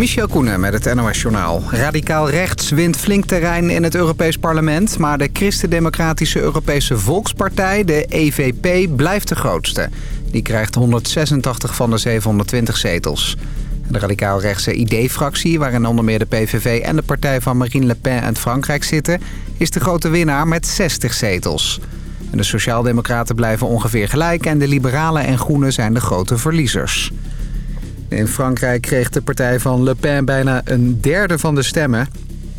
Michel Koenen met het NOS-journaal. Radicaal rechts wint flink terrein in het Europees Parlement... maar de Christen-Democratische Europese Volkspartij, de EVP, blijft de grootste. Die krijgt 186 van de 720 zetels. De radicaal-rechtse ID-fractie, waarin onder meer de PVV en de partij van Marine Le Pen uit Frankrijk zitten... is de grote winnaar met 60 zetels. De Sociaaldemocraten blijven ongeveer gelijk en de Liberalen en Groenen zijn de grote verliezers. In Frankrijk kreeg de partij van Le Pen bijna een derde van de stemmen.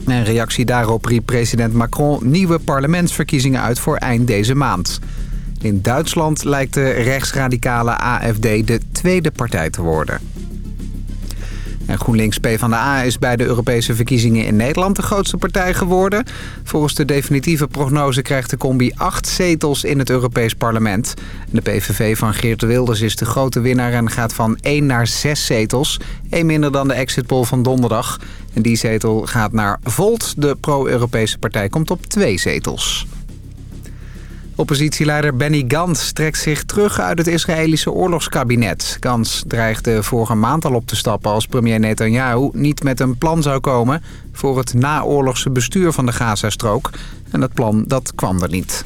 In reactie daarop riep president Macron nieuwe parlementsverkiezingen uit voor eind deze maand. In Duitsland lijkt de rechtsradicale AFD de tweede partij te worden. En GroenLinks PvdA is bij de Europese verkiezingen in Nederland de grootste partij geworden. Volgens de definitieve prognose krijgt de combi acht zetels in het Europees parlement. De PVV van Geert Wilders is de grote winnaar en gaat van 1 naar 6 zetels. Eén minder dan de exit poll van donderdag. En die zetel gaat naar Volt. De pro-Europese partij komt op twee zetels. Oppositieleider Benny Gantz trekt zich terug uit het Israëlische oorlogskabinet. Gantz dreigde vorige maand al op te stappen als premier Netanyahu niet met een plan zou komen voor het naoorlogse bestuur van de Gazastrook. En dat plan dat kwam er niet.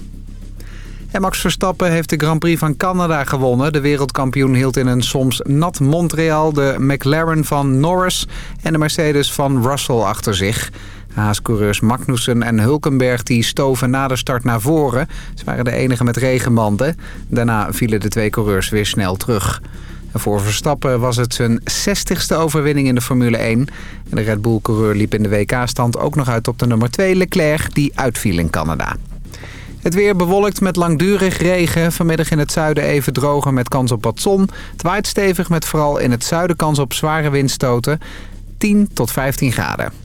En Max Verstappen heeft de Grand Prix van Canada gewonnen. De wereldkampioen hield in een soms nat Montreal de McLaren van Norris en de Mercedes van Russell achter zich. Haas-coureurs Magnussen en Hulkenberg die stoven na de start naar voren. Ze waren de enige met regenbanden. Daarna vielen de twee coureurs weer snel terug. voor Verstappen was het zijn 60ste overwinning in de Formule 1. En de Red Bull-coureur liep in de WK-stand ook nog uit op de nummer 2 Leclerc... die uitviel in Canada. Het weer bewolkt met langdurig regen. Vanmiddag in het zuiden even droger met kans op wat zon. Het waait stevig met vooral in het zuiden kans op zware windstoten. 10 tot 15 graden.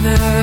together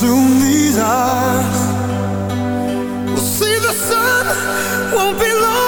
soon these eyes. Will see the sun. Won't be long.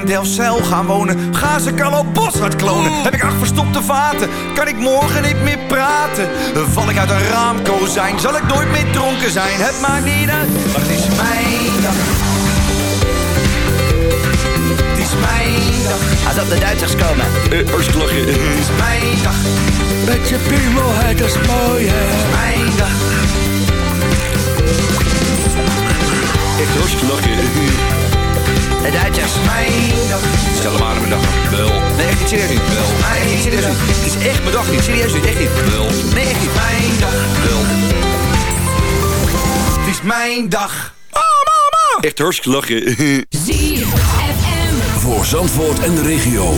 in Delfzijl gaan wonen? Gaan ze Carlo Boshart klonen? Heb ik acht verstopte vaten? Kan ik morgen niet meer praten? Val ik uit een raamkozijn? Zal ik nooit meer dronken zijn? Het maakt niet uit, maar het is mijn dag. Het is mijn dag. Als op de Duitsers komen. Uh, hartstikke lachen. Het is mijn dag. Met je piemelheid, dat is mooi, hè? Het is mijn dag. Echt hartstikke lachen. De Duitsers. Mijn dag. Stel hem aan mijn dag. Wel. Nee, echt niet serieus niet. Wel. Nee, echt niet serieus niet. Het is echt mijn dag niet. Serieus niet. Echt niet. Wel. Nee, echt niet. Mijn dag. Wel. Het is mijn dag. Oh, mama. Echt hartstikke lachen. ZFM. Voor Zandvoort en de regio.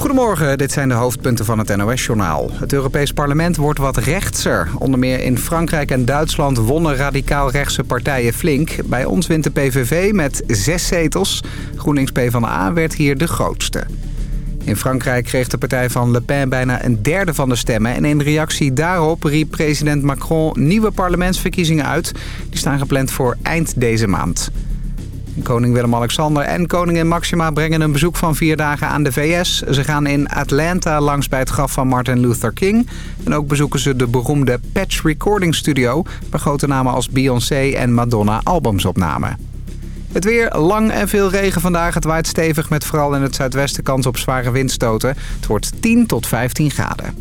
Goedemorgen, dit zijn de hoofdpunten van het NOS-journaal. Het Europees Parlement wordt wat rechtser. Onder meer in Frankrijk en Duitsland wonnen radicaal-rechtse partijen flink. Bij ons wint de PVV met zes zetels. GroenLinks PvdA werd hier de grootste. In Frankrijk kreeg de partij van Le Pen bijna een derde van de stemmen. En in reactie daarop riep president Macron nieuwe parlementsverkiezingen uit. Die staan gepland voor eind deze maand. Koning Willem-Alexander en koningin Maxima brengen een bezoek van vier dagen aan de VS. Ze gaan in Atlanta langs bij het graf van Martin Luther King. En ook bezoeken ze de beroemde Patch Recording Studio... waar grote namen als Beyoncé en Madonna albums opnamen. Het weer, lang en veel regen vandaag. Het waait stevig met vooral in het zuidwesten kans op zware windstoten. Het wordt 10 tot 15 graden.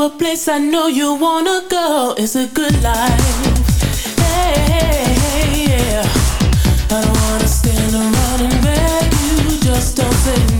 A place I know you wanna go. It's a good life. Hey, hey, yeah. I don't wanna stand around and beg you. Just don't say. No,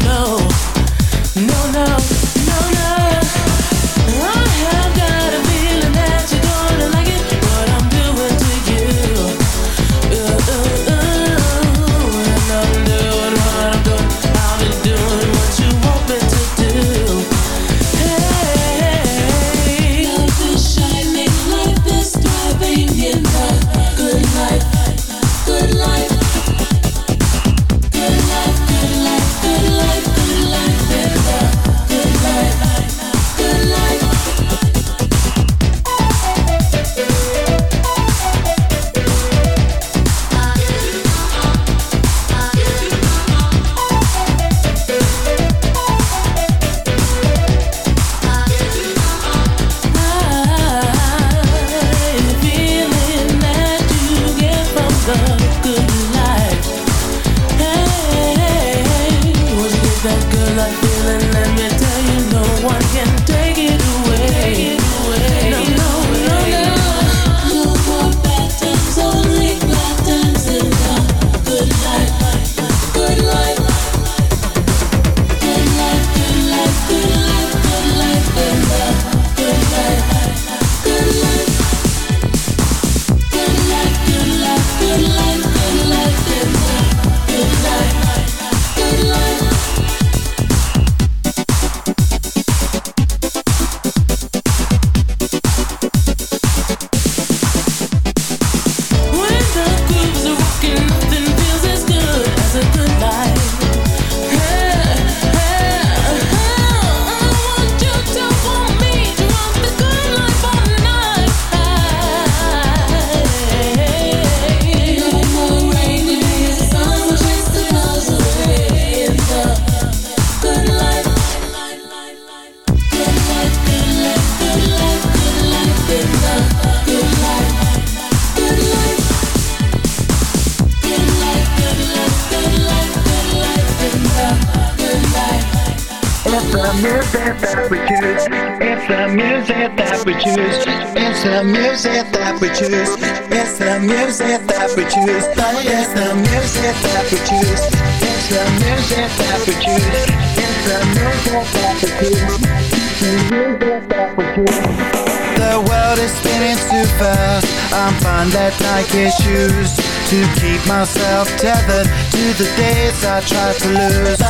I tried to lose.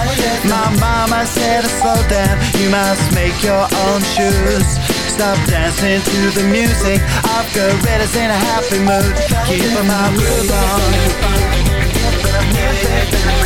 My mama said to slow down. You must make your own shoes. stop dancing to the music I've got gorillas in a happy mood Keep my groove on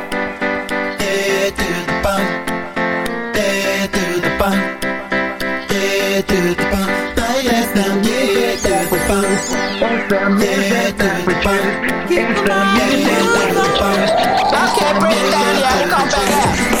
Instant music, everybody. Instant music, everybody. I can't. Come back.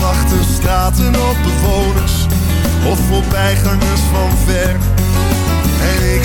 wachten straten op bewoners of voorbijgangers van ver. En ik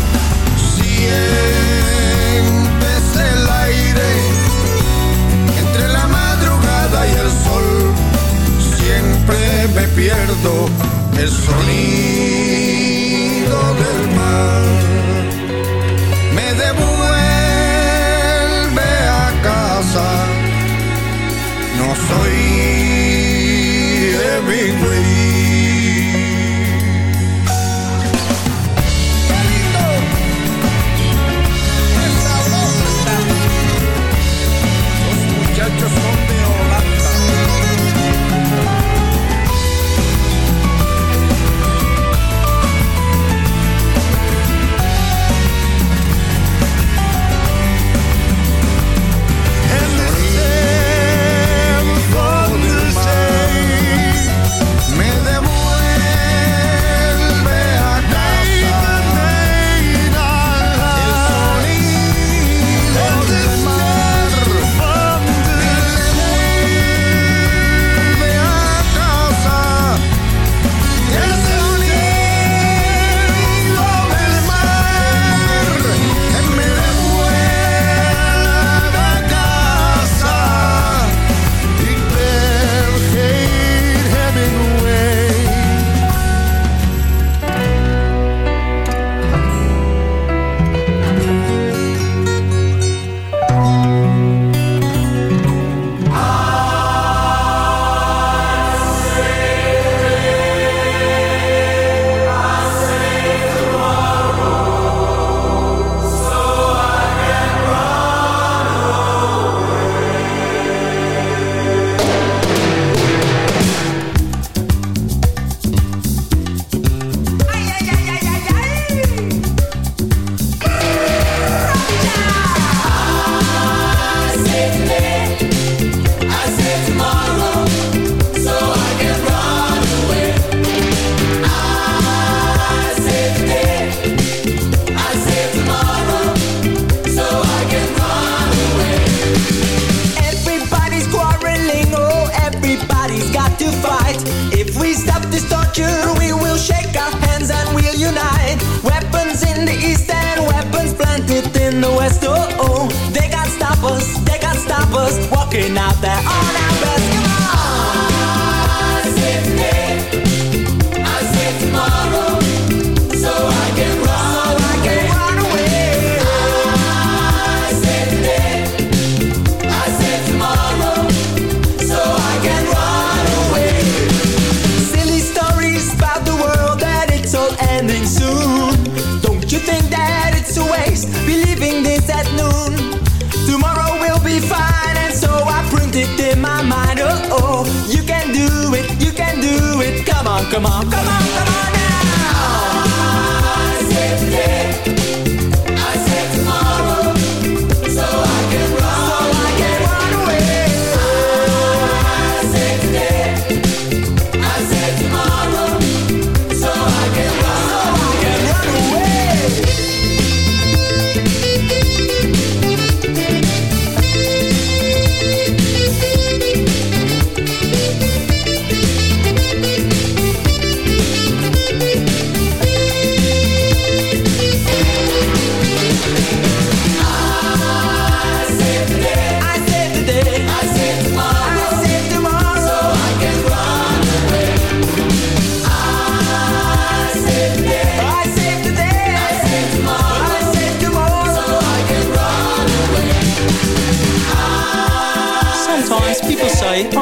recuerdo sonido.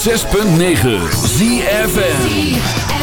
6.9 ZFN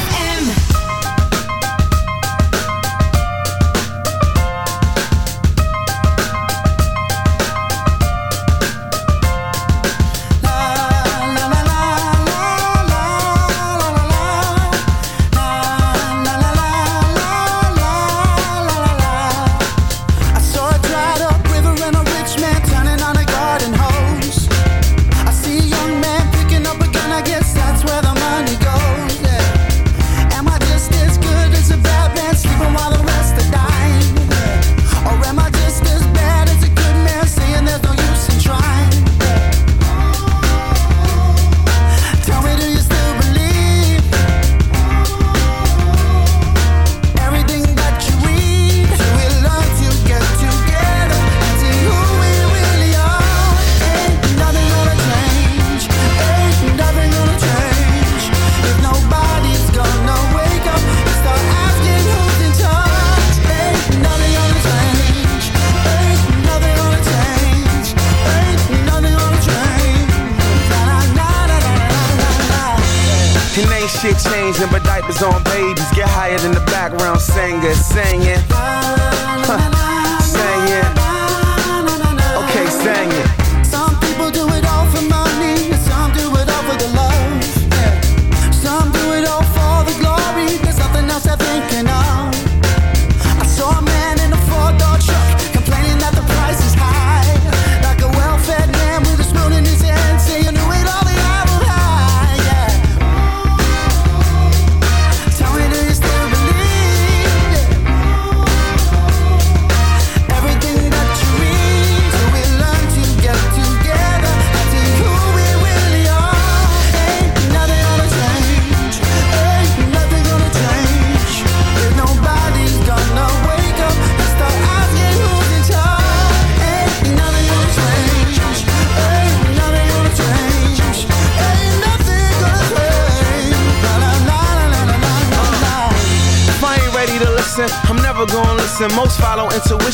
on, baby.